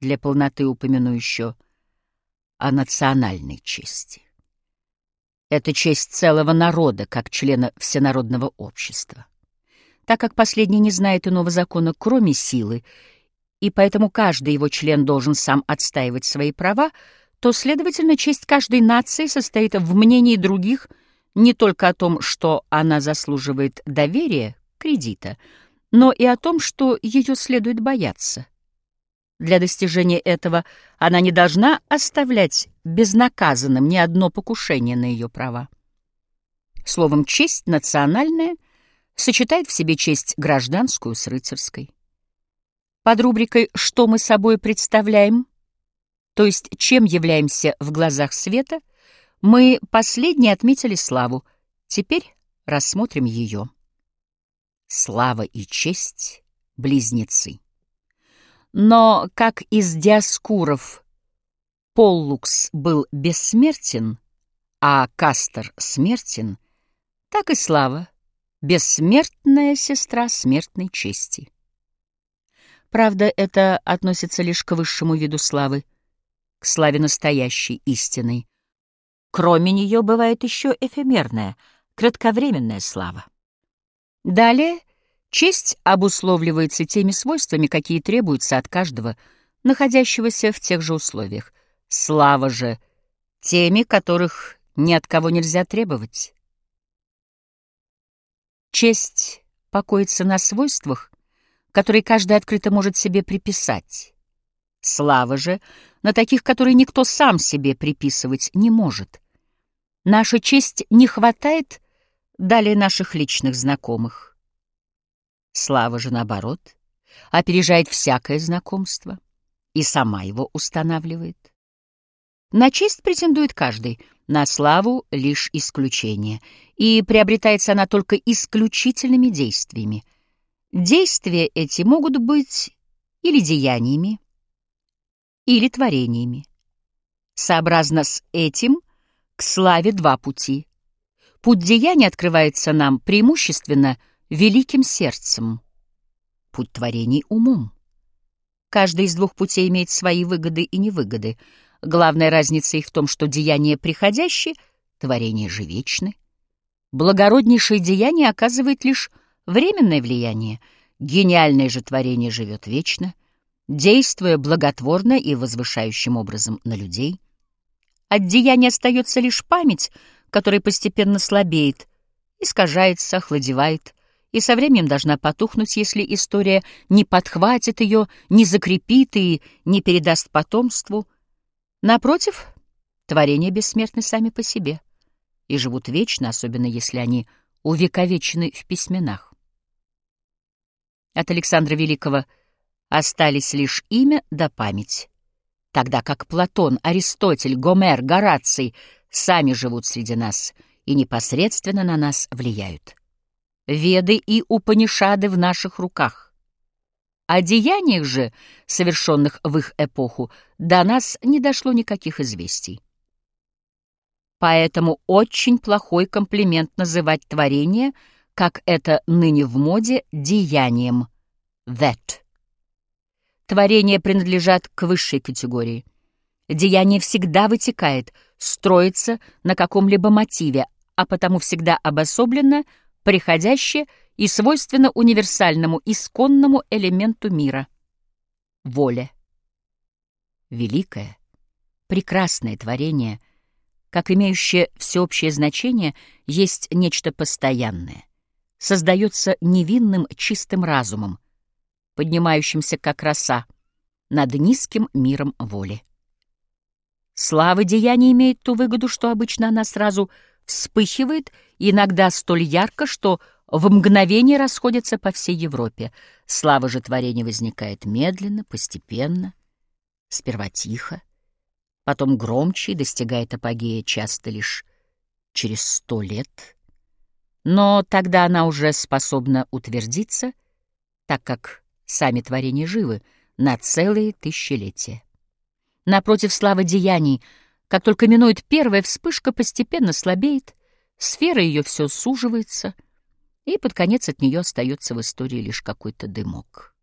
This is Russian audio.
Для полноты упомяну еще о национальной чести. Это честь целого народа, как члена всенародного общества. Так как последний не знает иного закона, кроме силы, и поэтому каждый его член должен сам отстаивать свои права, то, следовательно, честь каждой нации состоит в мнении других не только о том, что она заслуживает доверия, кредита, но и о том, что ее следует бояться. Для достижения этого она не должна оставлять безнаказанным ни одно покушение на ее права. Словом, честь национальная сочетает в себе честь гражданскую с рыцарской. Под рубрикой «Что мы собой представляем?» то есть чем являемся в глазах света, мы последние отметили славу. Теперь рассмотрим ее. Слава и честь — близнецы. Но как из Диаскуров Поллукс был бессмертен, а Кастер смертен, так и слава — бессмертная сестра смертной чести. Правда, это относится лишь к высшему виду славы, к славе настоящей, истинной. Кроме нее бывает еще эфемерная, кратковременная слава. Далее честь обусловливается теми свойствами, какие требуются от каждого, находящегося в тех же условиях. Слава же теми, которых ни от кого нельзя требовать. Честь покоится на свойствах, которые каждый открыто может себе приписать. Слава же на таких, которые никто сам себе приписывать не может. Наша честь не хватает далее наших личных знакомых. Слава же, наоборот, опережает всякое знакомство и сама его устанавливает. На честь претендует каждый, на славу — лишь исключение, и приобретается она только исключительными действиями. Действия эти могут быть или деяниями, или творениями. Сообразно с этим к славе два пути. Путь деяния открывается нам преимущественно великим сердцем, путь творений — умом. Каждый из двух путей имеет свои выгоды и невыгоды. Главная разница их в том, что деяния приходящие, творения же вечны. Благороднейшее деяние оказывает лишь временное влияние, гениальное же творение живет вечно — действуя благотворно и возвышающим образом на людей. От деяния остается лишь память, которая постепенно слабеет, искажается, охладевает, и со временем должна потухнуть, если история не подхватит ее, не закрепит и не передаст потомству. Напротив, творения бессмертны сами по себе и живут вечно, особенно если они увековечены в письменах. От Александра Великого – Остались лишь имя да память, тогда как Платон, Аристотель, Гомер, Гораций сами живут среди нас и непосредственно на нас влияют. Веды и Упанишады в наших руках. О деяниях же, совершенных в их эпоху, до нас не дошло никаких известий. Поэтому очень плохой комплимент называть творение, как это ныне в моде, деянием. That. Творения принадлежат к высшей категории. Деяние всегда вытекает, строится на каком-либо мотиве, а потому всегда обособлено, приходящее и свойственно универсальному, исконному элементу мира — воле. Великое, прекрасное творение, как имеющее всеобщее значение, есть нечто постоянное, создается невинным чистым разумом, поднимающимся как роса над низким миром воли. Слава деяния имеет ту выгоду, что обычно она сразу вспыхивает, иногда столь ярко, что в мгновение расходится по всей Европе. Слава же творения возникает медленно, постепенно, сперва тихо, потом громче и достигает апогея часто лишь через сто лет. Но тогда она уже способна утвердиться, так как сами творения живы на целые тысячелетия. Напротив, слава деяний, как только минует первая вспышка, постепенно слабеет, сфера ее все суживается, и под конец от нее остается в истории лишь какой-то дымок.